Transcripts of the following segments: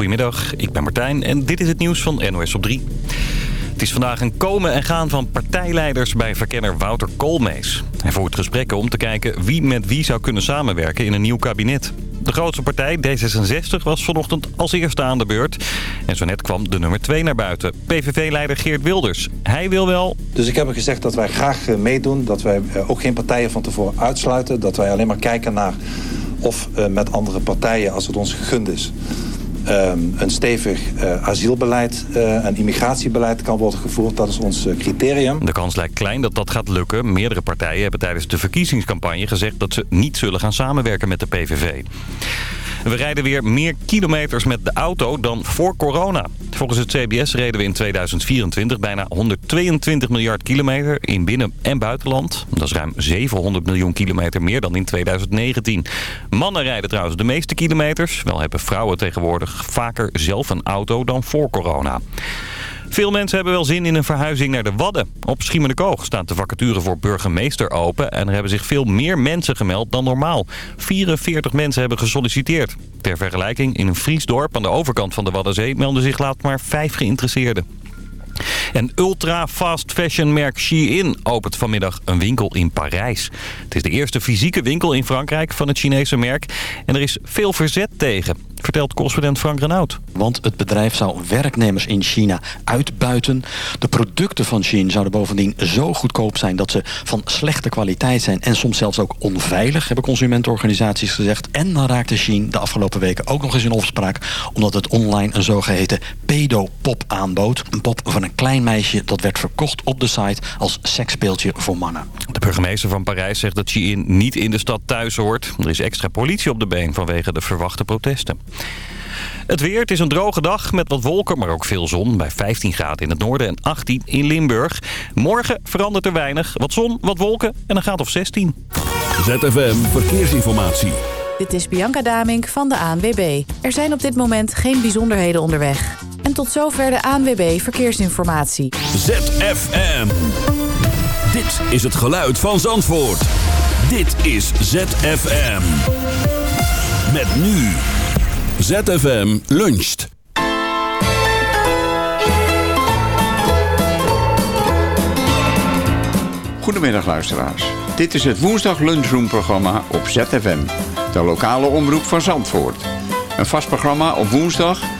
Goedemiddag, ik ben Martijn en dit is het nieuws van NOS op 3. Het is vandaag een komen en gaan van partijleiders bij verkenner Wouter Koolmees. Hij voert gesprekken om te kijken wie met wie zou kunnen samenwerken in een nieuw kabinet. De grootste partij, D66, was vanochtend als eerste aan de beurt. En zo net kwam de nummer 2 naar buiten. PVV-leider Geert Wilders. Hij wil wel... Dus ik heb hem gezegd dat wij graag eh, meedoen. Dat wij eh, ook geen partijen van tevoren uitsluiten. Dat wij alleen maar kijken naar of eh, met andere partijen, als het ons gegund is... Ehm, een stevig asielbeleid en immigratiebeleid kan worden gevoerd. Dat is ons criterium. De kans lijkt klein dat dat gaat lukken. Meerdere partijen hebben tijdens de verkiezingscampagne gezegd... dat ze niet zullen gaan samenwerken met de PVV. We rijden weer meer kilometers met de auto dan voor corona. Volgens het CBS reden we in 2024 bijna 122 miljard kilometer in binnen- en buitenland. Dat is ruim 700 miljoen kilometer meer dan in 2019. Mannen rijden trouwens de meeste kilometers. Wel hebben vrouwen tegenwoordig vaker zelf een auto dan voor corona. Veel mensen hebben wel zin in een verhuizing naar de Wadden. Op Schiermonnikoog staat de vacature voor burgemeester open... en er hebben zich veel meer mensen gemeld dan normaal. 44 mensen hebben gesolliciteerd. Ter vergelijking, in een Friesdorp aan de overkant van de Waddenzee... melden zich laat maar vijf geïnteresseerden. En ultra fast fashion merk Shein opent vanmiddag een winkel in Parijs. Het is de eerste fysieke winkel in Frankrijk van het Chinese merk. En er is veel verzet tegen vertelt correspondent Frank Renaud. Want het bedrijf zou werknemers in China uitbuiten. De producten van Shein zouden bovendien zo goedkoop zijn... dat ze van slechte kwaliteit zijn en soms zelfs ook onveilig... hebben consumentenorganisaties gezegd. En dan raakte Shein de afgelopen weken ook nog eens in opspraak... omdat het online een zogeheten pedopop aanbood. Een pop van een klein meisje dat werd verkocht op de site... als seksspeeltje voor mannen. De burgemeester van Parijs zegt dat Shein niet in de stad thuis hoort. Er is extra politie op de been vanwege de verwachte protesten. Het weer, het is een droge dag met wat wolken, maar ook veel zon. Bij 15 graden in het noorden en 18 in Limburg. Morgen verandert er weinig. Wat zon, wat wolken en een graad of 16. ZFM Verkeersinformatie. Dit is Bianca Damink van de ANWB. Er zijn op dit moment geen bijzonderheden onderweg. En tot zover de ANWB Verkeersinformatie. ZFM. Dit is het geluid van Zandvoort. Dit is ZFM. Met nu... ZFM luncht. Goedemiddag luisteraars. Dit is het woensdag lunchroom-programma op ZFM. De lokale omroep van Zandvoort. Een vast programma op woensdag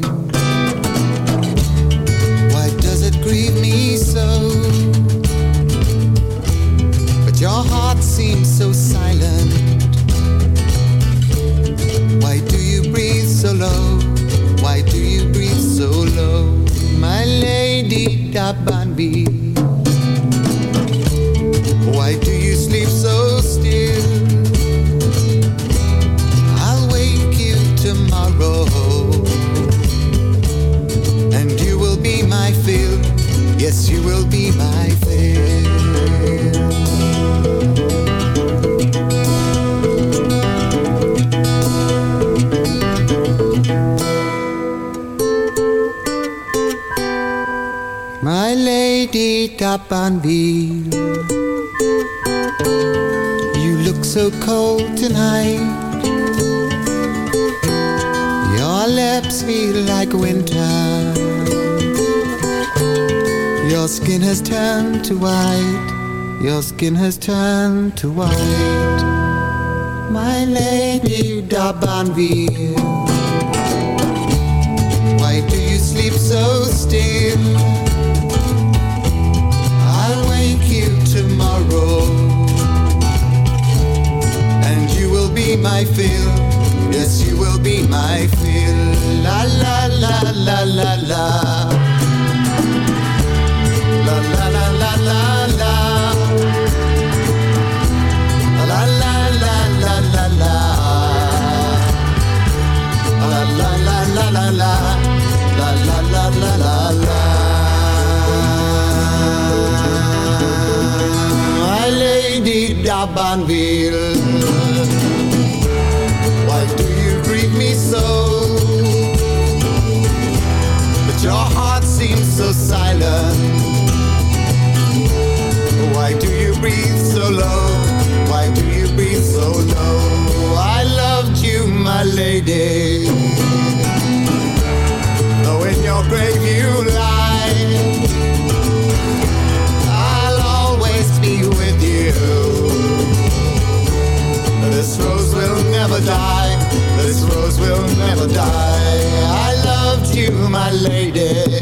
Seems so silent. Why do you breathe so low? Why do you breathe so low? My lady Dabanbi. Why do you sleep so still? I'll wake you tomorrow. And you will be my fill. Yes, you will be my fill. Tapanville You look so cold tonight Your lips feel like winter Your skin has turned to white Your skin has turned to white. My lady d'Abanville. Why do you sleep so still? Be my fill. Yes, you will be my fill. La la la la la la. La la la la la la. La la la la la la. La la la la la la. La la la la la la. Lady d'Abanville. So low? Why do you breathe so low? I loved you, my lady. Though in your grave you lie, I'll always be with you. This rose will never die. This rose will never die. I loved you, my lady.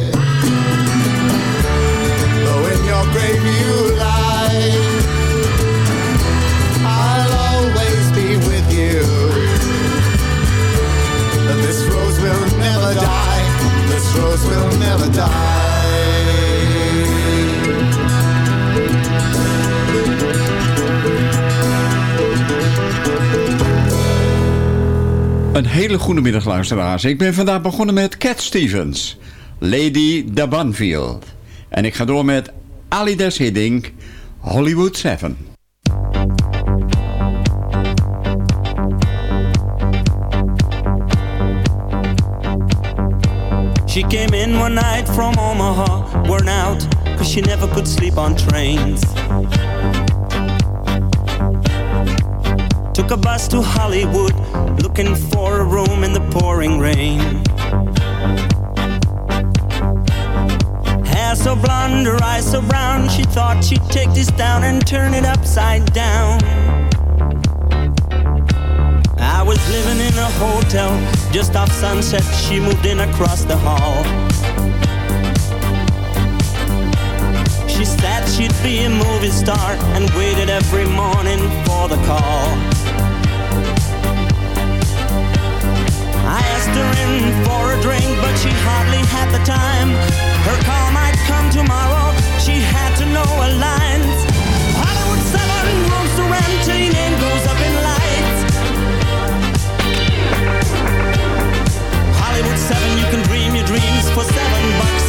Een hele goede middag luisteraars. Ik ben vandaag begonnen met Cat Stevens, Lady Dabanfield. En ik ga door met Alidas Hiddink, Hollywood 7. She came in one night from Omaha, worn out, cause she never could sleep on trains. Took a bus to Hollywood, looking for a room in the pouring rain. Hair so blonde, her eyes so brown, she thought she'd take this down and turn it upside down. I was living in a hotel just off sunset. She moved in across the hall. She said she'd be a movie star and waited every morning for the call. Asked her in for a drink, but she hardly had the time. Her call might come tomorrow. She had to know her lines. Hollywood 7 rooms to rent your name goes up in lights. Hollywood 7, you can dream your dreams for seven bucks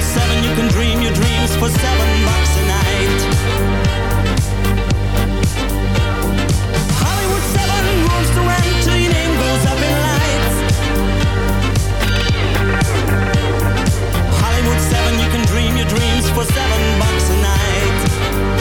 Hollywood 7 you can dream your dreams For seven bucks a night Hollywood 7 rooms to rent till your name goes up in lights. Hollywood 7, you can dream your dreams for seven bucks a night.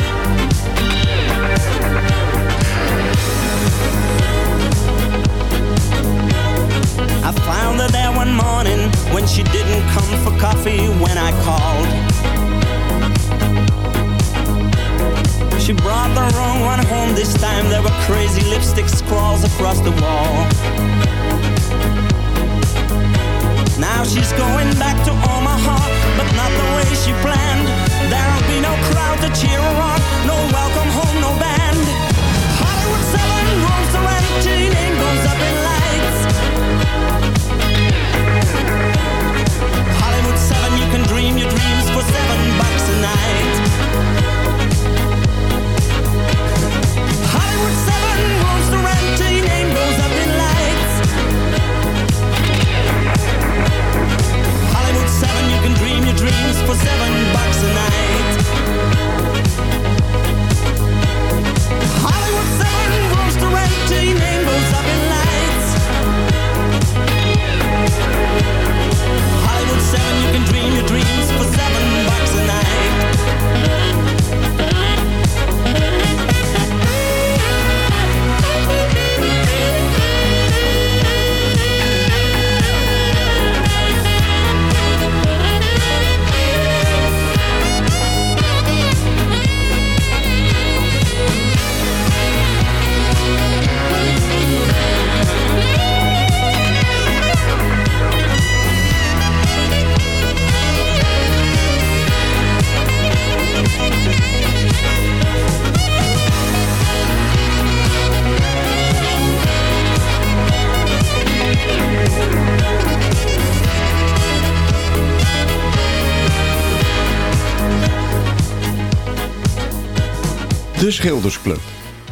De Schildersclub.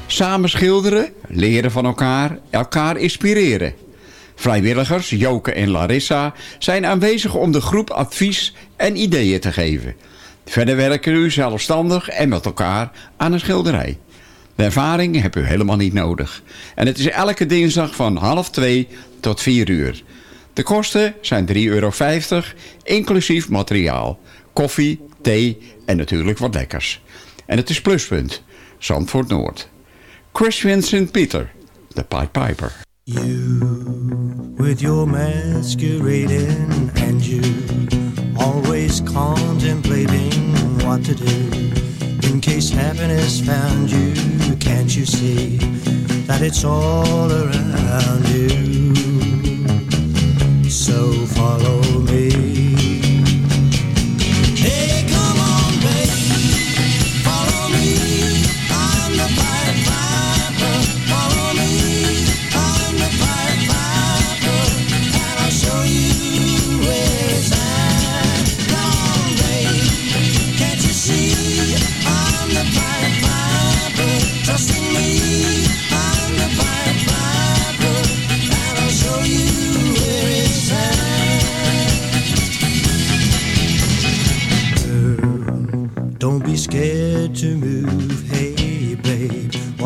Samen schilderen, leren van elkaar, elkaar inspireren. Vrijwilligers Joke en Larissa zijn aanwezig om de groep advies en ideeën te geven. Verder werken u zelfstandig en met elkaar aan een schilderij. De ervaring hebt u helemaal niet nodig. En het is elke dinsdag van half twee tot vier uur. De kosten zijn 3,50 euro, inclusief materiaal. Koffie, thee en natuurlijk wat lekkers. En het is pluspunt. Zandvoort Noord. Chris Vincent Peter, de Pied Piper. You, with your masquerading, and you always contemplating what to do. In case happiness found you, can't you see that it's all around you? So follow me.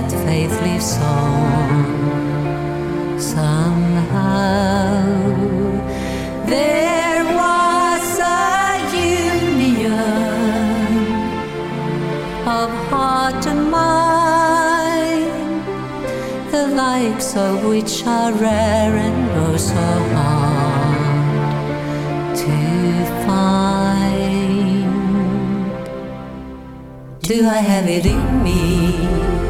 That faith lives on. Somehow, there was a union of heart and mind the likes of which are rare and oh so hard to find. Do I have it in me?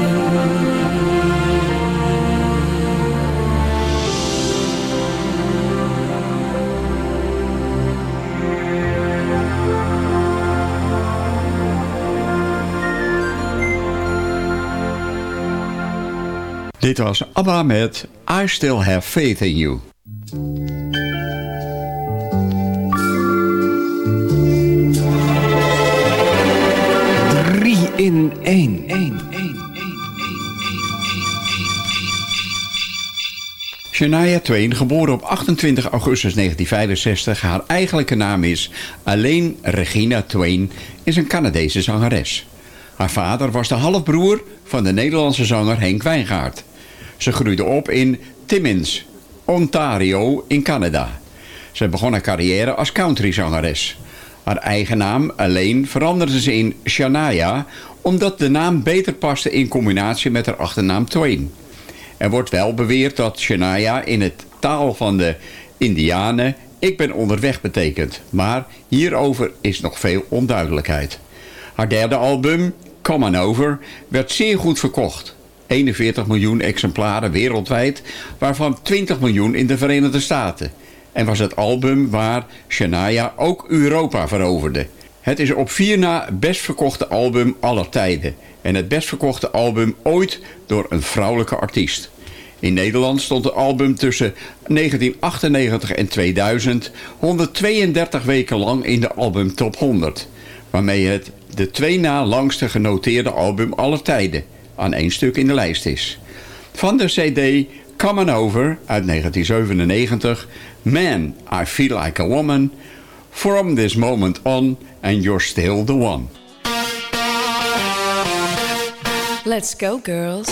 Dit was ABBA met I Still Have Faith in You. Drie in één. Shania Twain, geboren op 28 augustus 1965, haar eigenlijke naam is Alleen Regina Twain, is een Canadese zangeres. Haar vader was de halfbroer van de Nederlandse zanger Henk Wijngaard. Ze groeide op in Timmins, Ontario in Canada. Ze begon haar carrière als countryzangeres. Haar eigen naam alleen veranderde ze in Shania... omdat de naam beter paste in combinatie met haar achternaam Twain. Er wordt wel beweerd dat Shania in het taal van de Indianen... ik ben onderweg betekent. Maar hierover is nog veel onduidelijkheid. Haar derde album, Come On Over, werd zeer goed verkocht. 41 miljoen exemplaren wereldwijd, waarvan 20 miljoen in de Verenigde Staten. En was het album waar Shania ook Europa veroverde. Het is op vier na best verkochte album aller tijden. En het best verkochte album ooit door een vrouwelijke artiest. In Nederland stond het album tussen 1998 en 2000 132 weken lang in de album Top 100. Waarmee het de twee na langste genoteerde album aller tijden aan één stuk in de lijst is. Van de cd Come On Over uit 1997, Man, I Feel Like a Woman, From This Moment On and You're Still the One. Let's go, girls.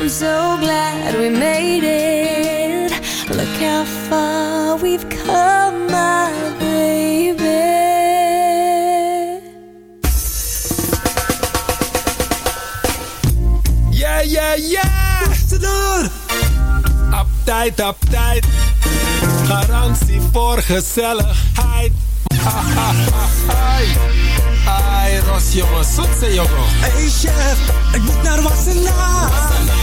I'm so glad we made it. Look how far we've come, my baby. Yeah, yeah, yeah! Tenor! Op tijd, op tijd. Garantie voor gezelligheid. Ha, ha, ha, Ai, Ros, jongen, zoetse jongen. Hey chef, ik moet naar Wassenaar.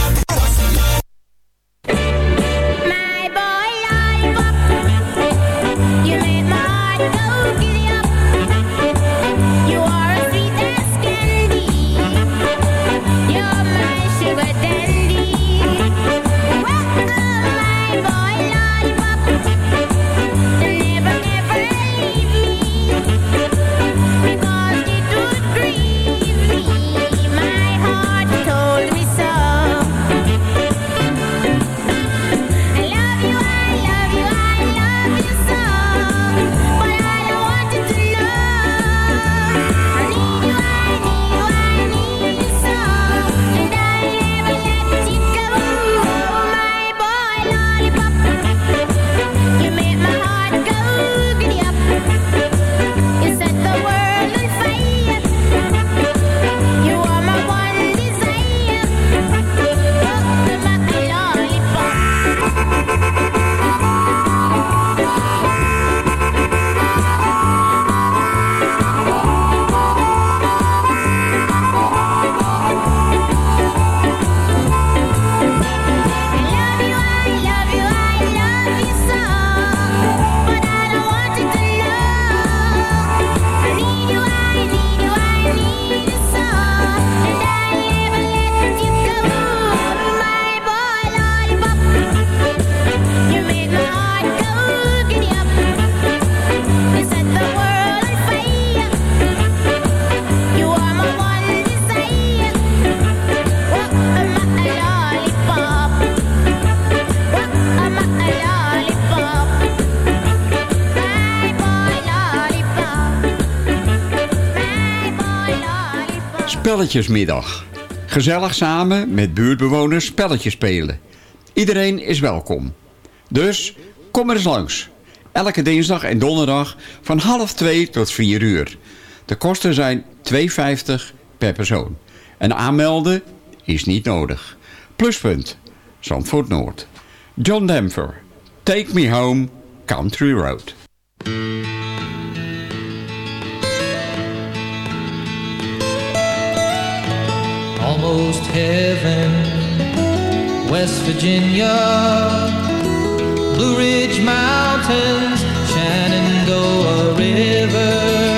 Spelletjesmiddag. Gezellig samen met buurtbewoners spelletjes spelen. Iedereen is welkom. Dus kom er eens langs. Elke dinsdag en donderdag van half 2 tot 4 uur. De kosten zijn 2,50 per persoon. En aanmelden is niet nodig. Pluspunt, Zandvoort Noord. John Denver, Take Me Home, Country Road. almost heaven. West Virginia, Blue Ridge Mountains, Shenandoah River.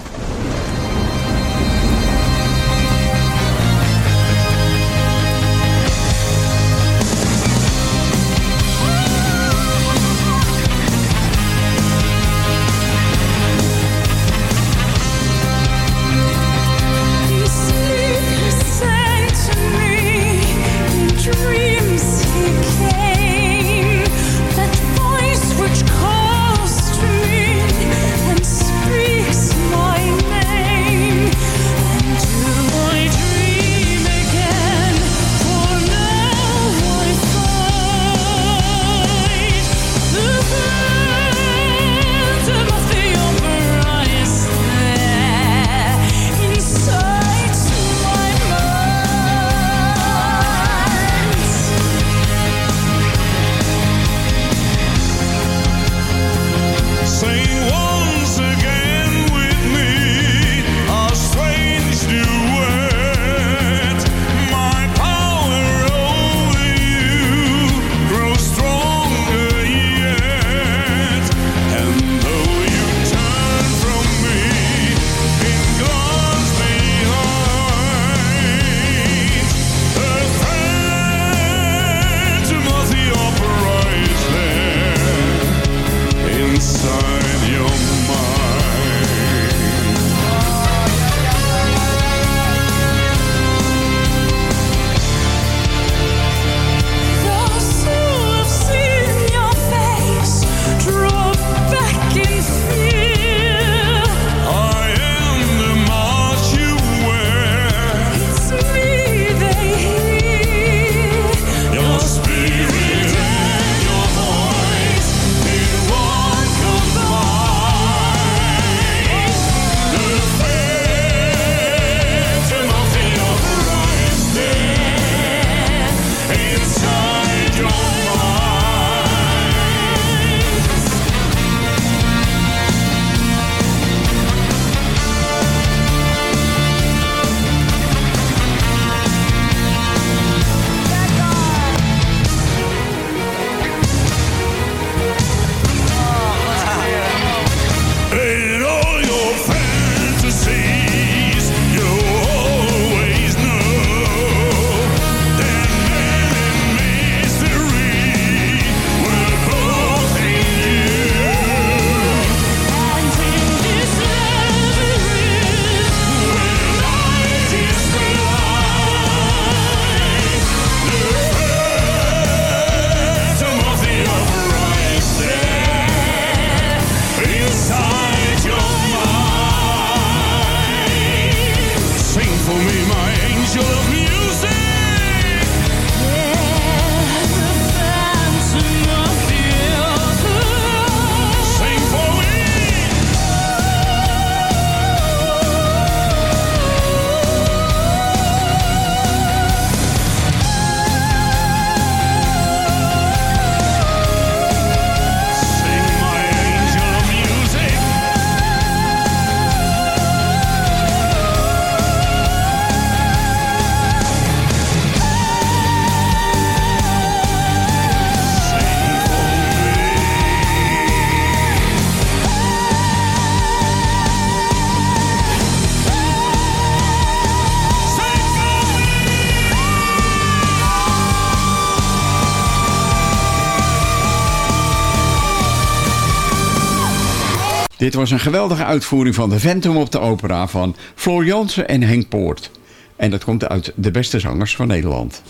Dit was een geweldige uitvoering van de Phantom op de opera van Floor Jansen en Henk Poort. En dat komt uit de beste zangers van Nederland.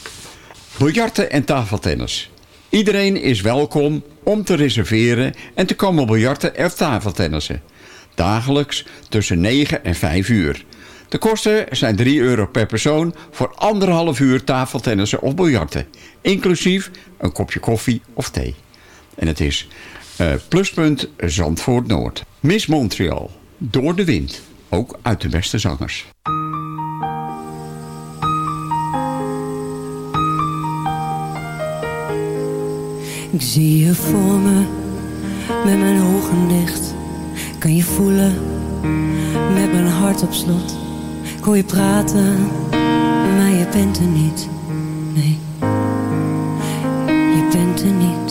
Biljarten en tafeltennis. Iedereen is welkom om te reserveren en te komen biljarten of tafeltennissen. Dagelijks tussen 9 en 5 uur. De kosten zijn 3 euro per persoon voor anderhalf uur tafeltennissen of biljarten. Inclusief een kopje koffie of thee. En het is eh, pluspunt Zandvoort Noord. Miss Montreal, Door de Wind. Ook uit de beste zangers. Ik zie je voor me, met mijn ogen dicht. Kan je voelen, met mijn hart op slot. Ik hoor je praten, maar je bent er niet. Nee, je bent er niet.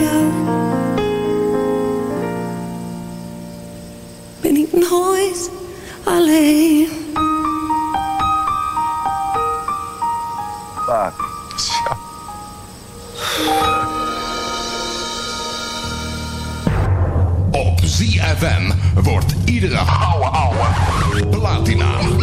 Jou. Ben ik nooit alleen. Op ZFM wordt iedere ouwe ouwe platina.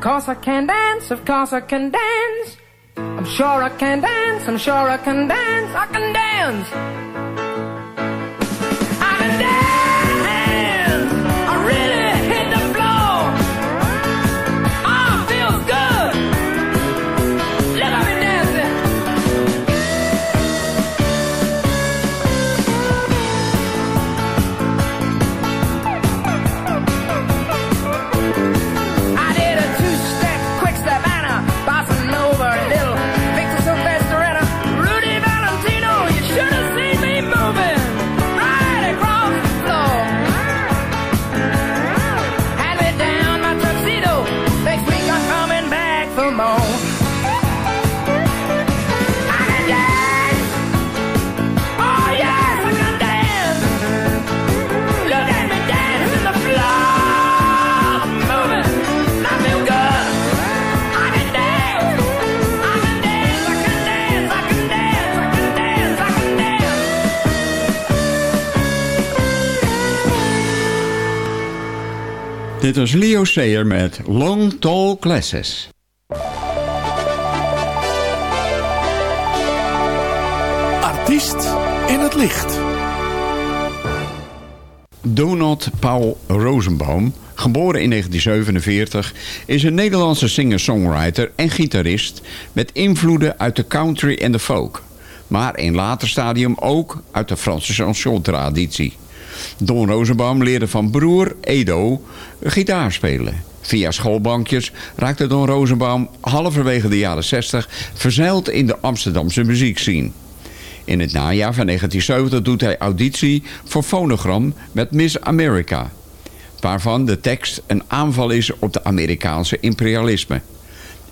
Of course I can dance, of course I can dance. I'm sure I can dance, I'm sure I can dance, I can dance. Dit was Leo Sayer met Long Tall Glasses. Artiest in het licht. Donald Paul Rosenbaum, geboren in 1947, is een Nederlandse singer-songwriter en gitarist met invloeden uit de country en de folk. Maar in later stadium ook uit de Franse chanson-traditie. Don Rosenbaum leerde van broer Edo gitaar spelen. Via schoolbankjes raakte Don Rosenbaum halverwege de jaren 60 verzeild in de Amsterdamse muziekscene. In het najaar van 1970 doet hij auditie voor Phonogram met Miss America. Waarvan de tekst een aanval is op de Amerikaanse imperialisme.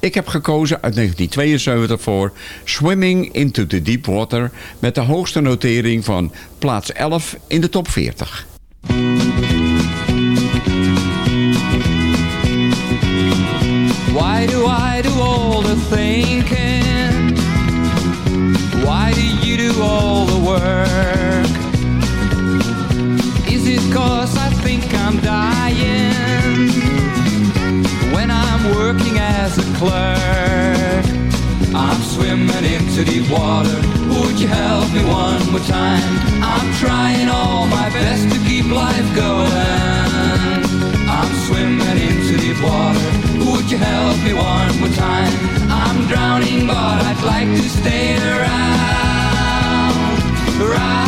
Ik heb gekozen uit 1972 voor Swimming into the Deep Water... met de hoogste notering van plaats 11 in de top 40. Clerk? I'm swimming into deep water. Would you help me one more time? I'm trying all my best to keep life going. I'm swimming into deep water. Would you help me one more time? I'm drowning, but I'd like to stay around, around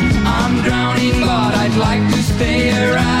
Like to stay around.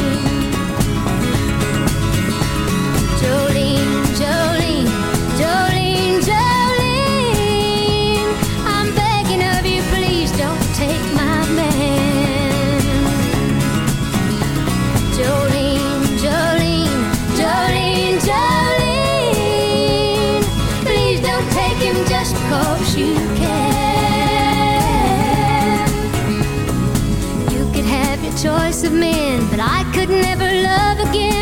Choice of men, but I could never love again.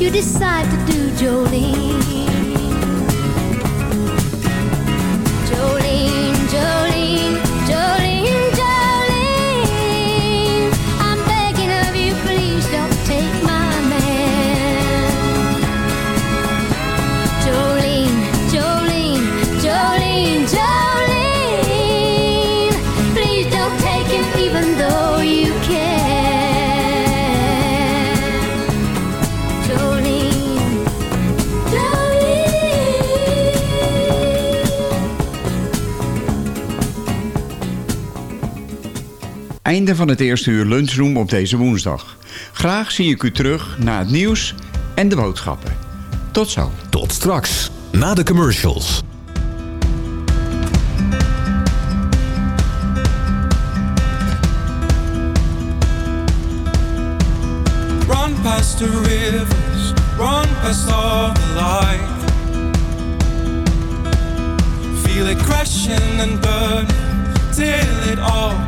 You decide to do, Jolene. Einde van het eerste uur lunchroom op deze woensdag. Graag zie ik u terug na het nieuws en de boodschappen. Tot zo. Tot straks, na de commercials. Run past the rivers, run past all the light. Feel it crashing and burning till it all